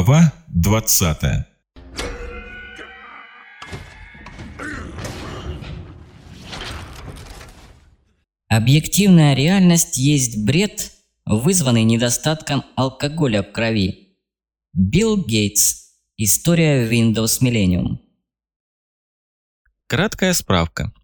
Глава 20 Объективная реальность есть бред, вызванный недостатком алкоголя в крови. Билл Гейтс. История Windows Millennium. Краткая справка.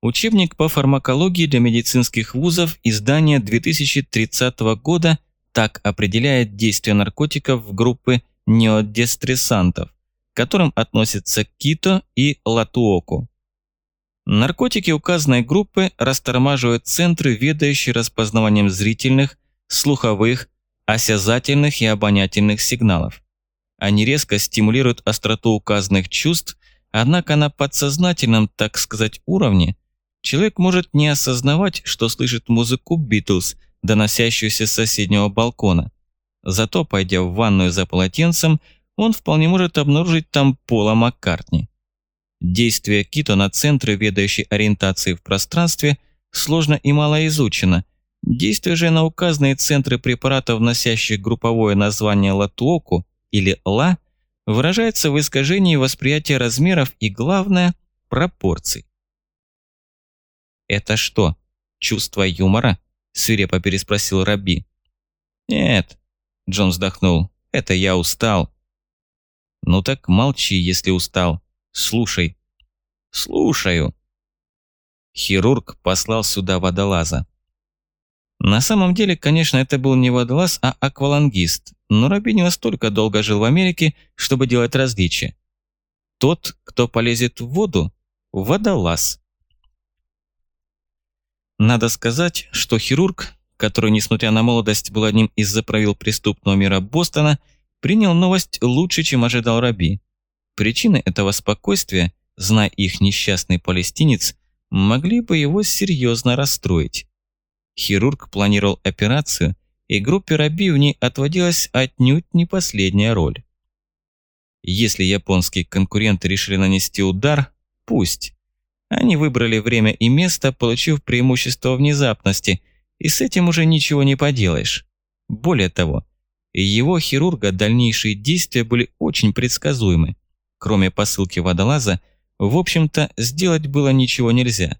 Учебник по фармакологии для медицинских вузов издания 2030 года так определяет действие наркотиков в группы неодестрессантов, к которым относятся кито и латуоку. Наркотики указанной группы растормаживают центры, ведающие распознаванием зрительных, слуховых, осязательных и обонятельных сигналов. Они резко стимулируют остроту указанных чувств, однако на подсознательном, так сказать, уровне человек может не осознавать, что слышит музыку Битлз, доносящуюся с соседнего балкона. Зато, пойдя в ванную за полотенцем, он вполне может обнаружить там Пола Маккартни. Действие Кито на центры, ведающие ориентацией в пространстве, сложно и мало изучено. Действие же на указанные центры препаратов, носящих групповое название латуоку или ла, выражается в искажении восприятия размеров и, главное, пропорций. «Это что, чувство юмора?» – свирепо переспросил Раби. «Нет», – Джон вздохнул, – «это я устал». «Ну так молчи, если устал. Слушай». «Слушаю». Хирург послал сюда водолаза. На самом деле, конечно, это был не водолаз, а аквалангист, но Раби не настолько долго жил в Америке, чтобы делать различия. Тот, кто полезет в воду – водолаз. Надо сказать, что хирург, который, несмотря на молодость, был одним из заправил преступного мира Бостона, принял новость лучше, чем ожидал Раби. Причины этого спокойствия зная их несчастный палестинец, могли бы его серьезно расстроить. Хирург планировал операцию, и группе Раби в ней отводилась отнюдь не последняя роль. Если японские конкуренты решили нанести удар, пусть. Они выбрали время и место, получив преимущество внезапности, и с этим уже ничего не поделаешь. Более того, его хирурга дальнейшие действия были очень предсказуемы. Кроме посылки водолаза, в общем-то, сделать было ничего нельзя.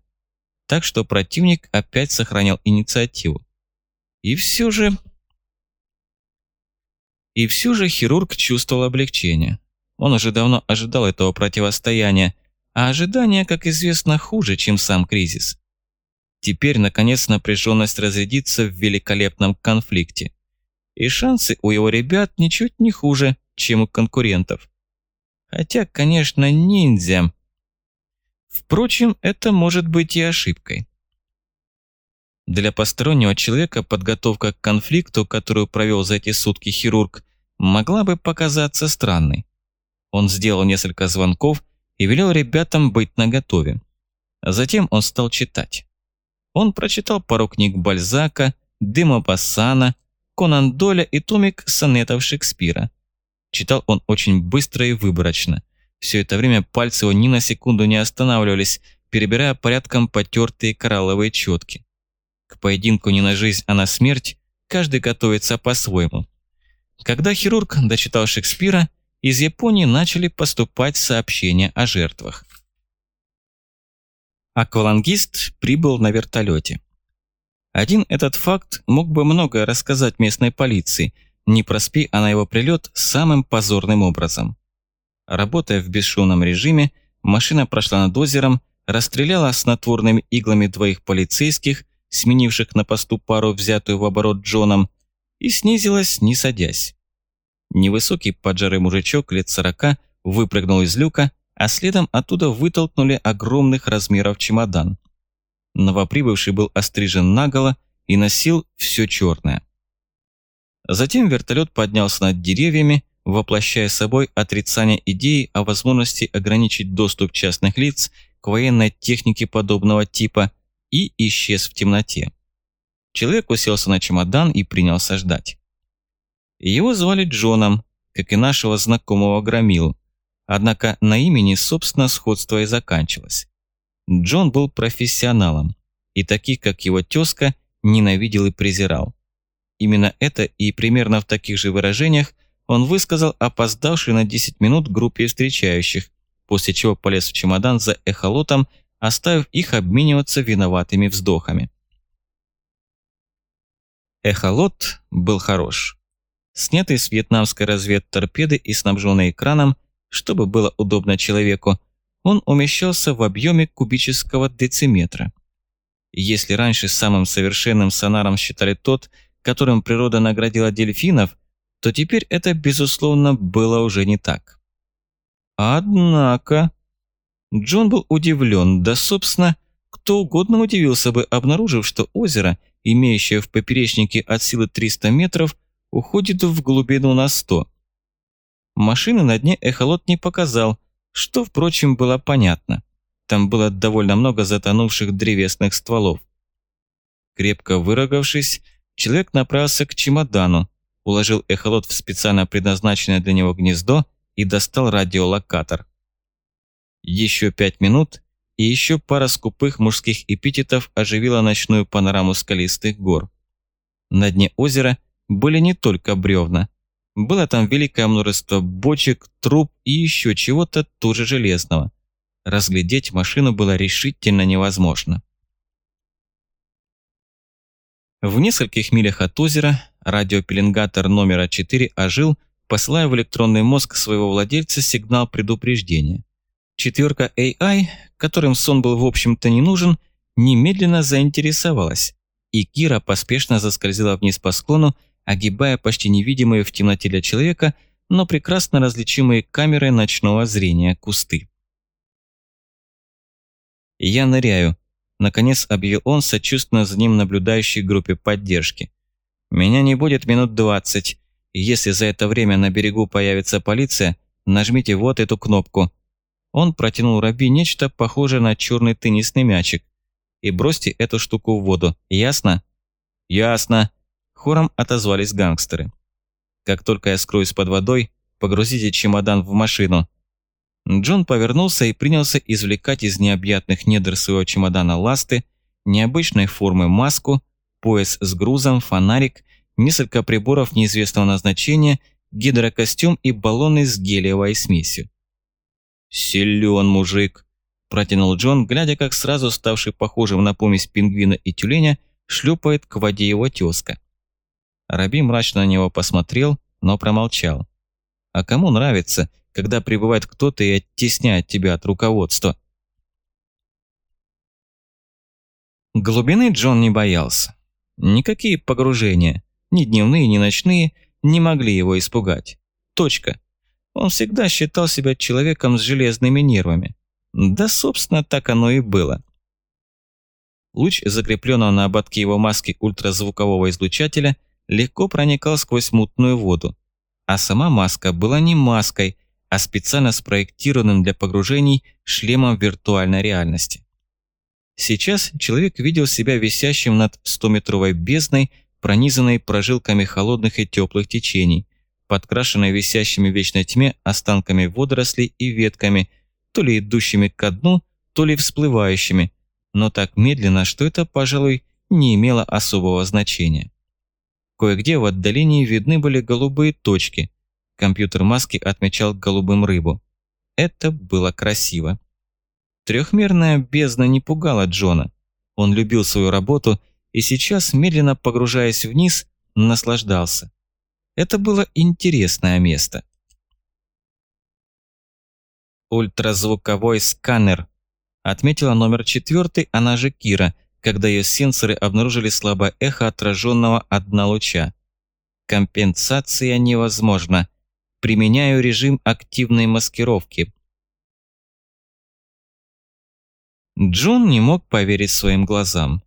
Так что противник опять сохранял инициативу. И все же... И все же хирург чувствовал облегчение. Он уже давно ожидал этого противостояния, а ожидание, как известно, хуже, чем сам кризис. Теперь, наконец, напряженность разрядится в великолепном конфликте. И шансы у его ребят ничуть не хуже, чем у конкурентов. Хотя, конечно, ниндзя Впрочем, это может быть и ошибкой. Для постороннего человека подготовка к конфликту, которую провел за эти сутки хирург, могла бы показаться странной. Он сделал несколько звонков и велел ребятам быть наготове. Затем он стал читать. Он прочитал пару книг Бальзака, Дыма Пассана, Конан Доля и томик сонетов Шекспира. Читал он очень быстро и выборочно. Все это время пальцы его ни на секунду не останавливались, перебирая порядком потертые коралловые четки. К поединку не на жизнь, а на смерть каждый готовится по-своему. Когда хирург дочитал Шекспира, из Японии начали поступать сообщения о жертвах. Аквалангист прибыл на вертолете. Один этот факт мог бы многое рассказать местной полиции, не проспи она его прилет самым позорным образом. Работая в бесшумном режиме, машина прошла над озером, расстреляла снотворными иглами двоих полицейских, сменивших на посту пару, взятую в оборот Джоном, и снизилась, не садясь. Невысокий поджарый мужичок лет сорока выпрыгнул из люка, а следом оттуда вытолкнули огромных размеров чемодан. Новоприбывший был острижен наголо и носил все черное. Затем вертолет поднялся над деревьями, воплощая собой отрицание идеи о возможности ограничить доступ частных лиц к военной технике подобного типа и исчез в темноте. Человек уселся на чемодан и принялся ждать. Его звали Джоном, как и нашего знакомого Громилу, однако на имени, собственно, сходство и заканчивалось. Джон был профессионалом, и таких, как его тезка, ненавидел и презирал. Именно это и примерно в таких же выражениях он высказал опоздавший на 10 минут группе встречающих, после чего полез в чемодан за эхолотом, оставив их обмениваться виноватыми вздохами. Эхолот был хорош. Снятый с вьетнамской разведторпеды и снабженный экраном, чтобы было удобно человеку, он умещался в объеме кубического дециметра. Если раньше самым совершенным сонаром считали тот, которым природа наградила дельфинов, то теперь это, безусловно, было уже не так. Однако... Джон был удивлен, да, собственно, кто угодно удивился бы, обнаружив, что озеро, имеющее в поперечнике от силы 300 метров, уходит в глубину на 100. Машины на дне эхолот не показал, что, впрочем, было понятно. Там было довольно много затонувших древесных стволов. Крепко вырогавшись, человек направился к чемодану, уложил эхолот в специально предназначенное для него гнездо и достал радиолокатор. Еще пять минут, и еще пара скупых мужских эпитетов оживила ночную панораму скалистых гор. На дне озера были не только бревна. Было там великое множество бочек, труб и еще чего-то тоже железного. Разглядеть машину было решительно невозможно. В нескольких милях от озера радиопеленгатор номера 4 ожил, посылая в электронный мозг своего владельца сигнал предупреждения. Четверка AI, которым сон был в общем-то не нужен, немедленно заинтересовалась, и Кира поспешно заскользила вниз по склону, огибая почти невидимые в темноте для человека, но прекрасно различимые камерой ночного зрения кусты. «Я ныряю», – наконец объявил он сочувственно за ним наблюдающей группе поддержки. «Меня не будет минут двадцать. Если за это время на берегу появится полиция, нажмите вот эту кнопку». Он протянул Раби нечто похожее на черный теннисный мячик. «И бросьте эту штуку в воду. Ясно?» «Ясно», Хором отозвались гангстеры. «Как только я скроюсь под водой, погрузите чемодан в машину». Джон повернулся и принялся извлекать из необъятных недр своего чемодана ласты, необычной формы маску, пояс с грузом, фонарик, несколько приборов неизвестного назначения, гидрокостюм и баллоны с гелиевой смесью. «Силен мужик», – протянул Джон, глядя, как сразу ставший похожим на помесь пингвина и тюленя шлепает к воде его тезка. Раби мрачно на него посмотрел, но промолчал. А кому нравится, когда прибывает кто-то и оттесняет тебя от руководства? Глубины Джон не боялся. Никакие погружения, ни дневные, ни ночные, не могли его испугать. Точка. Он всегда считал себя человеком с железными нервами. Да, собственно, так оно и было. Луч, закрепленного на ободке его маски ультразвукового излучателя – легко проникал сквозь мутную воду. А сама маска была не маской, а специально спроектированным для погружений шлемом виртуальной реальности. Сейчас человек видел себя висящим над 100-метровой бездной, пронизанной прожилками холодных и теплых течений, подкрашенной висящими в вечной тьме останками водорослей и ветками, то ли идущими ко дну, то ли всплывающими, но так медленно, что это, пожалуй, не имело особого значения. Кое-где в отдалении видны были голубые точки. Компьютер маски отмечал голубым рыбу. Это было красиво. Трехмерная бездна не пугала Джона. Он любил свою работу и сейчас, медленно погружаясь вниз, наслаждался. Это было интересное место. «Ультразвуковой сканер», отметила номер четвертый, она же Кира, когда ее сенсоры обнаружили слабое эхо отраженного от дна луча. Компенсация невозможна. Применяю режим активной маскировки. Джон не мог поверить своим глазам.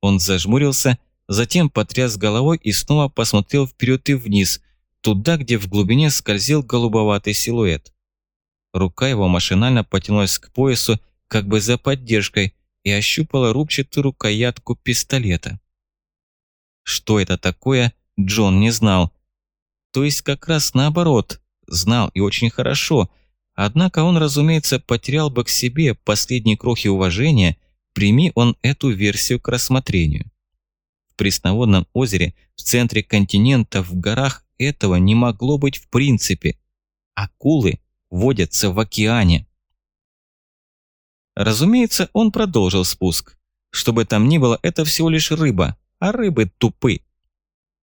Он зажмурился, затем потряс головой и снова посмотрел вперед и вниз, туда, где в глубине скользил голубоватый силуэт. Рука его машинально потянулась к поясу, как бы за поддержкой, и ощупала рубчатую рукоятку пистолета. Что это такое, Джон не знал. То есть как раз наоборот, знал и очень хорошо, однако он, разумеется, потерял бы к себе последние крохи уважения, прими он эту версию к рассмотрению. В пресноводном озере, в центре континента, в горах этого не могло быть в принципе. Акулы водятся в океане. Разумеется, он продолжил спуск. Что бы там ни было, это всего лишь рыба, а рыбы тупы.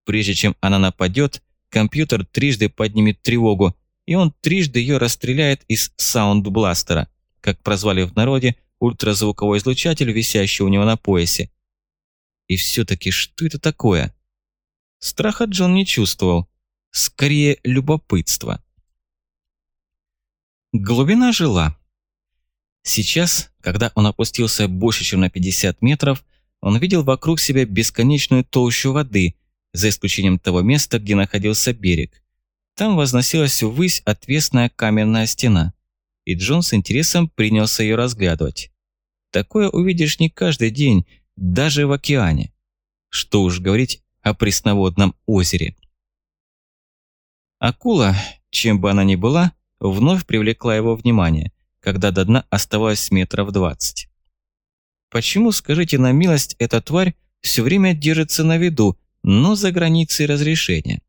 Прежде чем она нападет, компьютер трижды поднимет тревогу, и он трижды ее расстреляет из саундбластера, как прозвали в народе ультразвуковой излучатель, висящий у него на поясе. И все-таки что это такое? Страха Джон не чувствовал. Скорее, любопытство. Глубина жила. Сейчас, когда он опустился больше, чем на 50 метров, он видел вокруг себя бесконечную толщу воды, за исключением того места, где находился берег. Там возносилась ввысь отвесная каменная стена, и Джон с интересом принялся ее разглядывать. Такое увидишь не каждый день, даже в океане. Что уж говорить о пресноводном озере. Акула, чем бы она ни была, вновь привлекла его внимание, когда до дна оставалось метров двадцать. Почему, скажите на милость, эта тварь все время держится на виду, но за границей разрешения?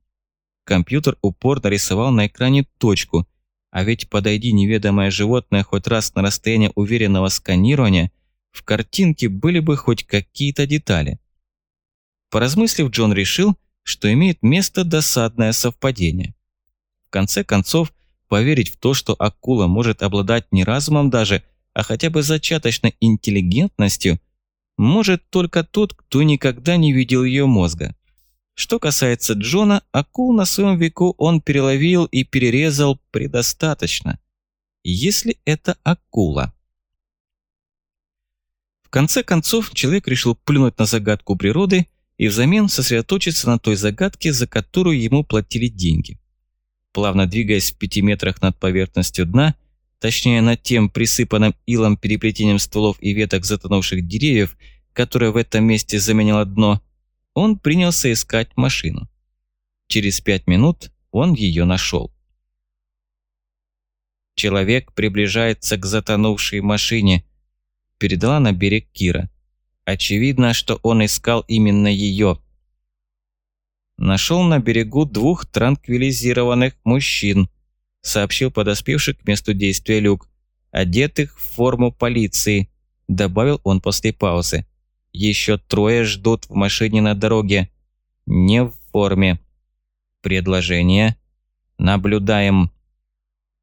Компьютер упорно рисовал на экране точку, а ведь подойди неведомое животное хоть раз на расстояние уверенного сканирования, в картинке были бы хоть какие-то детали. Поразмыслив, Джон решил, что имеет место досадное совпадение. В конце концов, поверить в то, что акула может обладать не разумом даже, а хотя бы зачаточной интеллигентностью, может только тот, кто никогда не видел ее мозга. Что касается Джона, акул на своем веку он переловил и перерезал предостаточно. Если это акула. В конце концов, человек решил плюнуть на загадку природы и взамен сосредоточиться на той загадке, за которую ему платили деньги. Плавно двигаясь в пяти метрах над поверхностью дна, точнее над тем присыпанным илом переплетением стволов и веток затонувших деревьев, которое в этом месте заменило дно, он принялся искать машину. Через пять минут он ее нашел. «Человек приближается к затонувшей машине», – передала на берег Кира. Очевидно, что он искал именно ее. Нашел на берегу двух транквилизированных мужчин, сообщил подоспевший к месту действия Люк, одетых в форму полиции, добавил он после паузы. Еще трое ждут в машине на дороге. Не в форме. Предложение. Наблюдаем.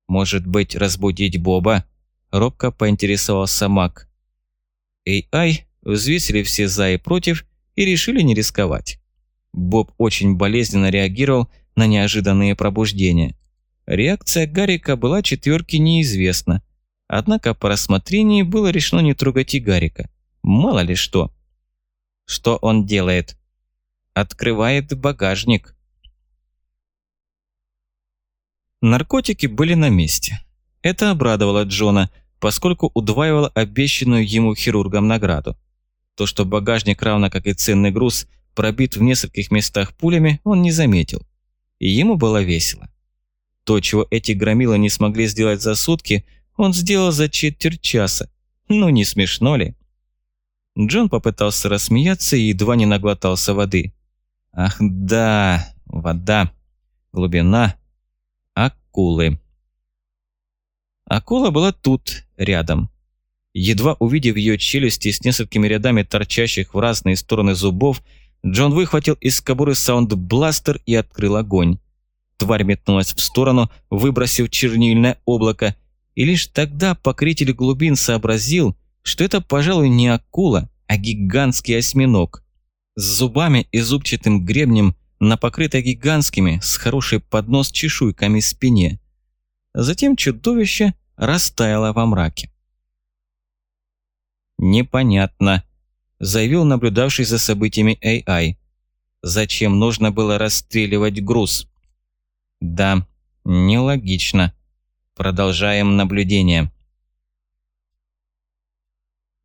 Может быть, разбудить Боба? Робко поинтересовался Мак. AI взвесили все за и против и решили не рисковать. Боб очень болезненно реагировал на неожиданные пробуждения. Реакция Гарика была четверки неизвестна, однако по рассмотрении было решено не трогать и Гарика. Мало ли что. Что он делает? Открывает багажник. Наркотики были на месте. Это обрадовало Джона, поскольку удваивало обещанную ему хирургом награду. То, что багажник, равно как и ценный груз, пробит в нескольких местах пулями, он не заметил. И ему было весело. То, чего эти громилы не смогли сделать за сутки, он сделал за четверть часа. Ну не смешно ли? Джон попытался рассмеяться и едва не наглотался воды. Ах да, вода, глубина, акулы. Акула была тут, рядом. Едва увидев ее челюсти с несколькими рядами торчащих в разные стороны зубов, Джон выхватил из кобуры саундбластер и открыл огонь. Тварь метнулась в сторону, выбросив чернильное облако, и лишь тогда покритель глубин сообразил, что это, пожалуй, не акула, а гигантский осьминог. С зубами и зубчатым гребнем на покрытой гигантскими, с хорошей поднос чешуйками спине. Затем чудовище растаяло во мраке. «Непонятно», – заявил наблюдавший за событиями AI. «Зачем нужно было расстреливать груз?» «Да, нелогично. Продолжаем наблюдение».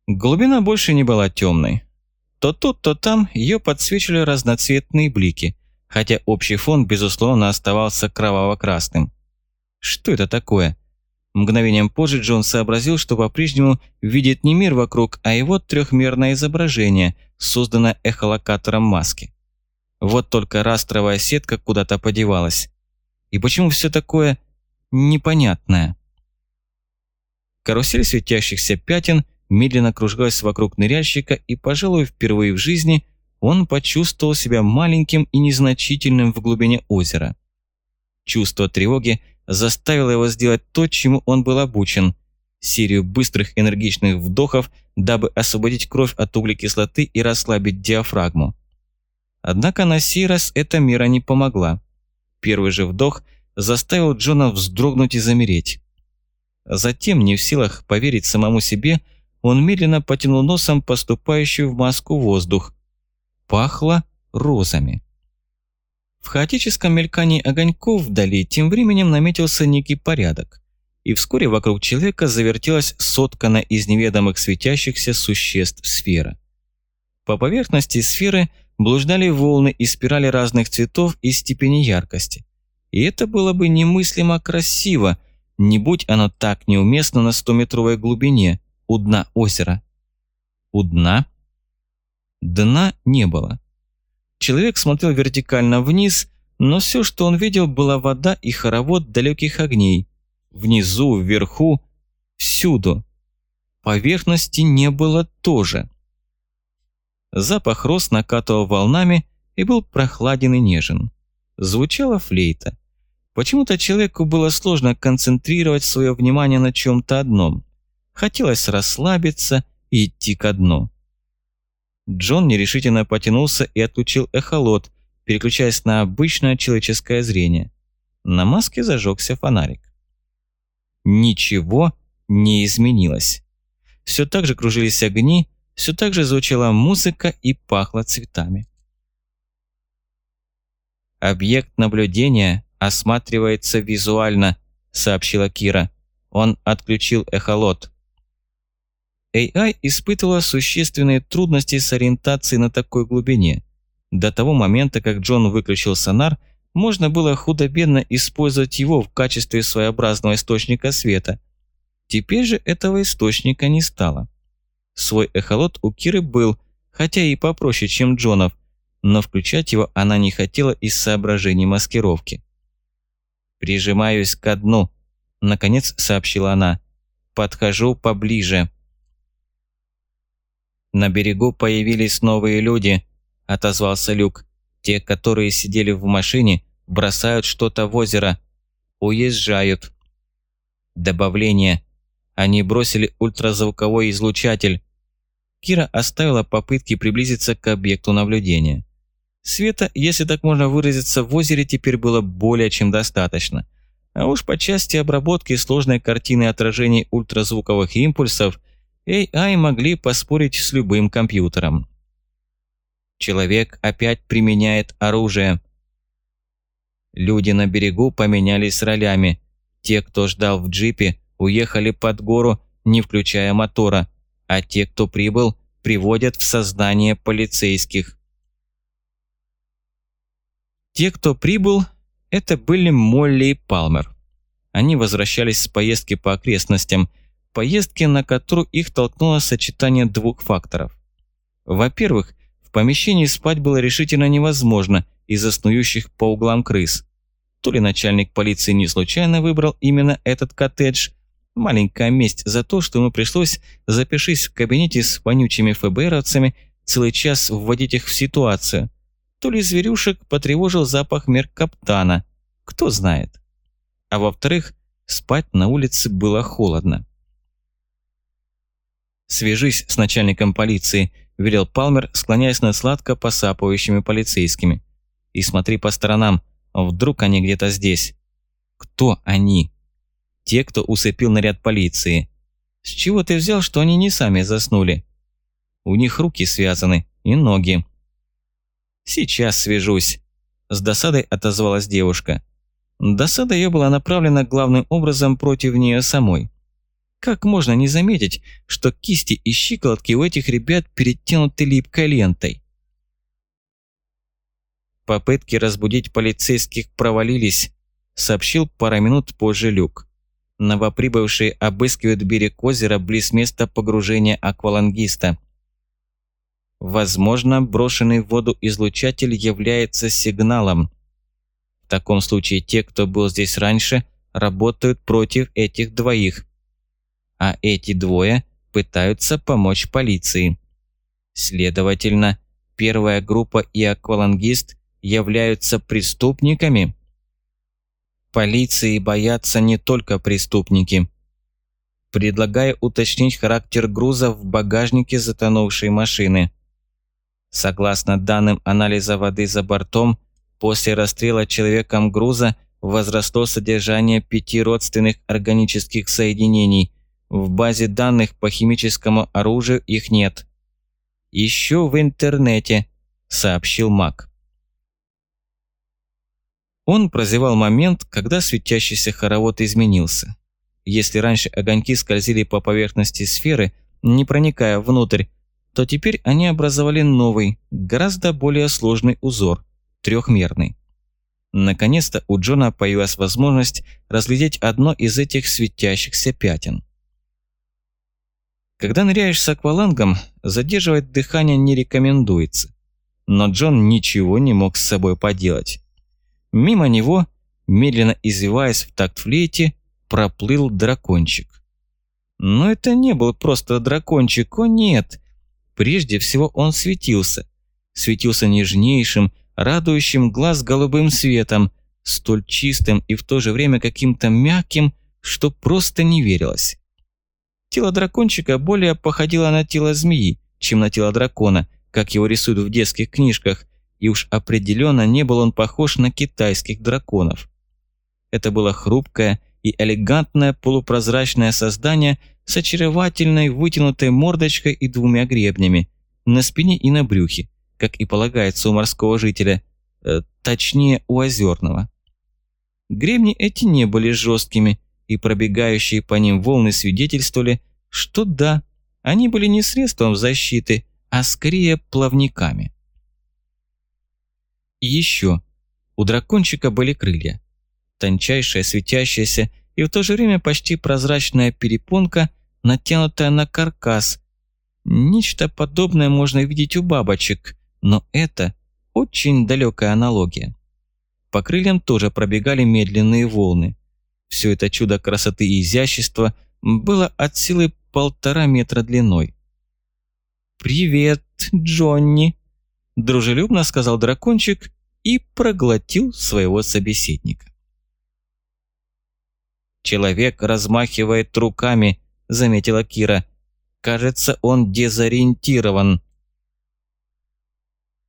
Глубина больше не была темной. То тут, то там ее подсвечивали разноцветные блики, хотя общий фон, безусловно, оставался кроваво-красным. Что это такое? Мгновением позже Джон сообразил, что по-прежнему видит не мир вокруг, а его трехмерное изображение, созданное эхолокатором маски. Вот только растровая сетка куда-то подевалась. И почему все такое непонятное? Карусель светящихся пятен медленно кружилась вокруг ныряльщика, и, пожалуй, впервые в жизни он почувствовал себя маленьким и незначительным в глубине озера. Чувство тревоги заставило его сделать то, чему он был обучен – серию быстрых энергичных вдохов, дабы освободить кровь от углекислоты и расслабить диафрагму. Однако на сей раз эта мера не помогла. Первый же вдох заставил Джона вздрогнуть и замереть. Затем, не в силах поверить самому себе, он медленно потянул носом поступающий в маску воздух. Пахло розами. В хаотическом мелькании огоньков вдали тем временем наметился некий порядок, и вскоре вокруг человека завертелась соткана из неведомых светящихся существ сфера. По поверхности сферы блуждали волны и спирали разных цветов и степени яркости. И это было бы немыслимо красиво, не будь оно так неуместно на 100-метровой глубине, у дна озера. У дна? Дна не было. Человек смотрел вертикально вниз, но все, что он видел, была вода и хоровод далеких огней. Внизу, вверху, всюду. Поверхности не было тоже. Запах роз накатывал волнами и был прохладен и нежен. Звучала флейта. Почему-то человеку было сложно концентрировать свое внимание на чем-то одном. Хотелось расслабиться и идти ко дну. Джон нерешительно потянулся и отключил эхолот, переключаясь на обычное человеческое зрение. На маске зажегся фонарик. Ничего не изменилось. Все так же кружились огни, все так же звучала музыка и пахло цветами. Объект наблюдения осматривается визуально», – сообщила Кира. Он отключил эхолот. AI испытывала существенные трудности с ориентацией на такой глубине. До того момента, как Джон выключил сонар, можно было худо-бедно использовать его в качестве своеобразного источника света. Теперь же этого источника не стало. Свой эхолот у Киры был, хотя и попроще, чем Джонов, но включать его она не хотела из соображений маскировки. «Прижимаюсь ко дну», – наконец сообщила она. «Подхожу поближе». «На берегу появились новые люди», – отозвался Люк. «Те, которые сидели в машине, бросают что-то в озеро. Уезжают». Добавление. Они бросили ультразвуковой излучатель. Кира оставила попытки приблизиться к объекту наблюдения. Света, если так можно выразиться, в озере теперь было более чем достаточно. А уж по части обработки сложной картины отражений ультразвуковых импульсов AI могли поспорить с любым компьютером. Человек опять применяет оружие. Люди на берегу поменялись ролями. Те, кто ждал в джипе, уехали под гору, не включая мотора, а те, кто прибыл, приводят в создание полицейских. Те, кто прибыл, это были Молли и Палмер. Они возвращались с поездки по окрестностям, поездки, на которую их толкнуло сочетание двух факторов. Во-первых, в помещении спать было решительно невозможно из-за снующих по углам крыс. То ли начальник полиции не случайно выбрал именно этот коттедж, маленькая месть за то, что ему пришлось, запишись в кабинете с вонючими ФБРовцами, целый час вводить их в ситуацию, то ли зверюшек потревожил запах меркаптана, кто знает. А во-вторых, спать на улице было холодно. «Свяжись с начальником полиции», – велел Палмер, склоняясь над сладко посапывающими полицейскими. «И смотри по сторонам, вдруг они где-то здесь». «Кто они?» «Те, кто усыпил наряд полиции». «С чего ты взял, что они не сами заснули?» «У них руки связаны и ноги». «Сейчас свяжусь», – с досадой отозвалась девушка. Досада ее была направлена главным образом против нее самой. Как можно не заметить, что кисти и щиколотки у этих ребят перетянуты липкой лентой? Попытки разбудить полицейских провалились, сообщил пара минут позже Люк. Новоприбывшие обыскивают берег озера близ места погружения аквалангиста. Возможно, брошенный в воду излучатель является сигналом. В таком случае те, кто был здесь раньше, работают против этих двоих. А эти двое пытаются помочь полиции. Следовательно, первая группа и аквалангист являются преступниками. Полиции боятся не только преступники. Предлагаю уточнить характер груза в багажнике затонувшей машины. Согласно данным анализа воды за бортом, после расстрела человеком груза возросло содержание пяти родственных органических соединений. В базе данных по химическому оружию их нет. «Еще в интернете», – сообщил Мак. Он прозевал момент, когда светящийся хоровод изменился. Если раньше огоньки скользили по поверхности сферы, не проникая внутрь, то теперь они образовали новый, гораздо более сложный узор, трехмерный. Наконец-то у Джона появилась возможность разглядеть одно из этих светящихся пятен. Когда ныряешь с аквалангом, задерживать дыхание не рекомендуется. Но Джон ничего не мог с собой поделать. Мимо него, медленно извиваясь в такт флейте, проплыл дракончик. Но это не был просто дракончик, о нет. Прежде всего он светился. Светился нежнейшим, радующим глаз голубым светом, столь чистым и в то же время каким-то мягким, что просто не верилось. Тело дракончика более походило на тело змеи, чем на тело дракона, как его рисуют в детских книжках, и уж определенно не был он похож на китайских драконов. Это было хрупкое и элегантное полупрозрачное создание с очаровательной вытянутой мордочкой и двумя гребнями, на спине и на брюхе, как и полагается у морского жителя, э, точнее у озерного. Гребни эти не были жесткими, и пробегающие по ним волны свидетельствовали, что да, они были не средством защиты, а скорее плавниками. И еще. У дракончика были крылья. Тончайшая, светящаяся и в то же время почти прозрачная перепонка, натянутая на каркас. Нечто подобное можно видеть у бабочек, но это очень далекая аналогия. По крыльям тоже пробегали медленные волны. Все это чудо красоты и изящества было от силы полтора метра длиной. «Привет, Джонни!» – дружелюбно сказал дракончик и проглотил своего собеседника. «Человек размахивает руками», – заметила Кира. «Кажется, он дезориентирован».